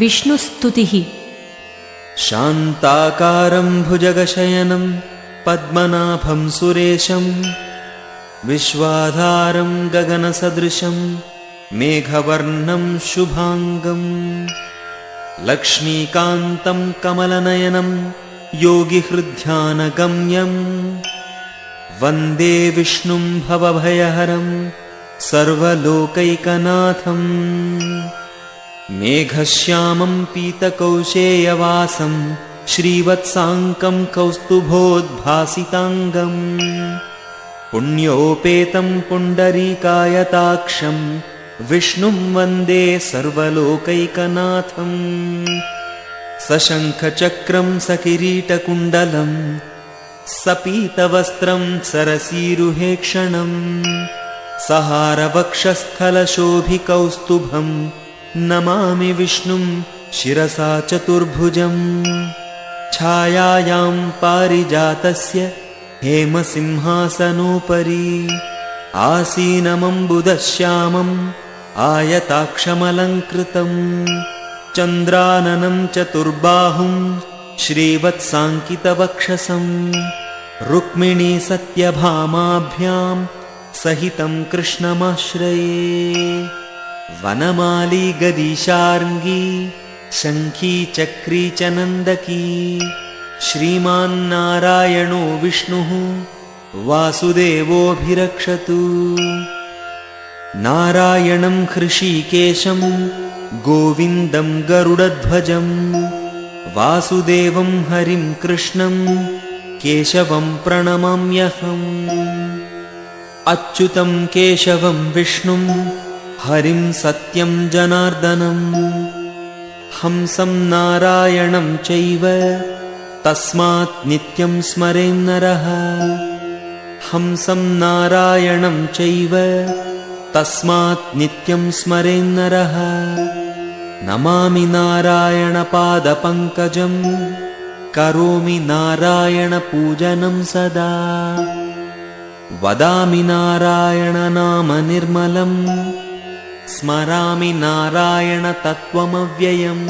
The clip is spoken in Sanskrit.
विष्णुस्तुतिः। शान्ताकारं भुजगशयनं पद्मनाभं सुरेशं विश्वाधारं गगनसदृशं मेघवर्णं शुभाङ्गम् लक्ष्मीकान्तं कमलनयनं योगिहृध्यानगम्यम् वन्दे विष्णुं भवभयहरं सर्वलोकैकनाथम् मेघश्यामं पीतकौशेयवासं श्रीवत्साङ्कं कौस्तुभोद्भासिताङ्गम् पुण्योपेतं पुण्डरीकायताक्षं विष्णुं वन्दे सर्वलोकैकनाथम् सशङ्खचक्रं सकिरीटकुण्डलम् सपीतवस्त्रं सरसीरुहेक्षणम् सहारवक्षस्थलशोभिकौस्तुभम् नमामि विष्णुं शिरसा चतुर्भुजम्। छायायां पारिजातस्य हेमसिंहासनोपरि। आसीनमम्बुदश्यामम् आयताक्षमलङ्कृतम्। चन्द्राननं चतुर्बाहुम् श्रीवत्साङ्कितवक्षसम्। रुक्मिणी सत्यभामाभ्याम् सहितं कृष्णमाश्रये वनमाली गदीशार्ङ्गी शङ्खी चक्री च नन्दकी श्रीमान्नारायणो विष्णुः वासुदेवोऽभिरक्षतु। नारायणं हृषीकेशं गोविन्दं गरुडध्वजम् वासुदेवं हरिं कृष्णं केशवं प्रणमम्यहम्। अच्युतं केशवं विष्णुं हरिं सत्यं जनार्दनम् हंसं नारायणं चैव तस्मात् नित्यं स्मरेन्नरः हंसं नारायणं चैव तस्मात् नित्यं स्मरेन्नरः नमामि नारायणपादपङ्कजम् करोमि नारायणपूजनं सदा। वदामि नारायणनामनिर्मलम् स्मरामि नारायणतत्त्वमव्ययम्